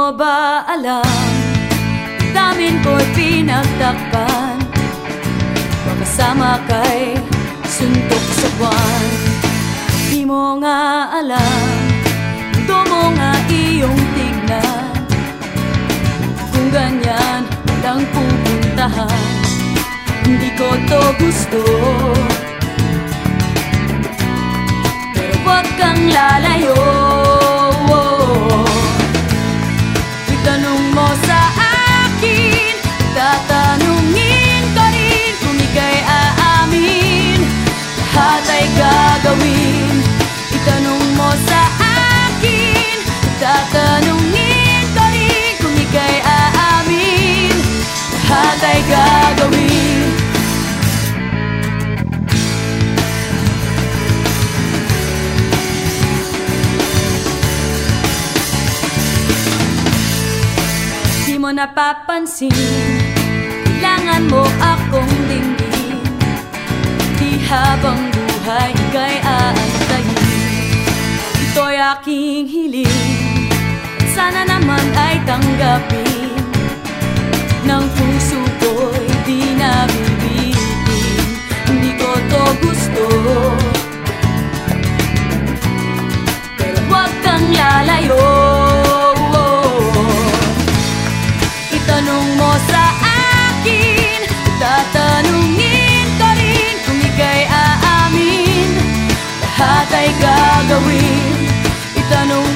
mo ba alam? Damin ko'y pinagtakpan. Makasama kay suntok sa buwan. Di mo nga alam. Gusto mo nga iyong tignan. Kung ganyan lang pupuntahan. Hindi ko to gusto Ay gagawin. Di mo napapansin Kailangan mo akong dinggin Di habang buhay ika'y aantayin. Ito'y aking hiling Sana naman ay tanggapin. Ng tanong mo sa akin Tatanungin ko rin kung ika'y aamin. Lahat ay gagawin Itanong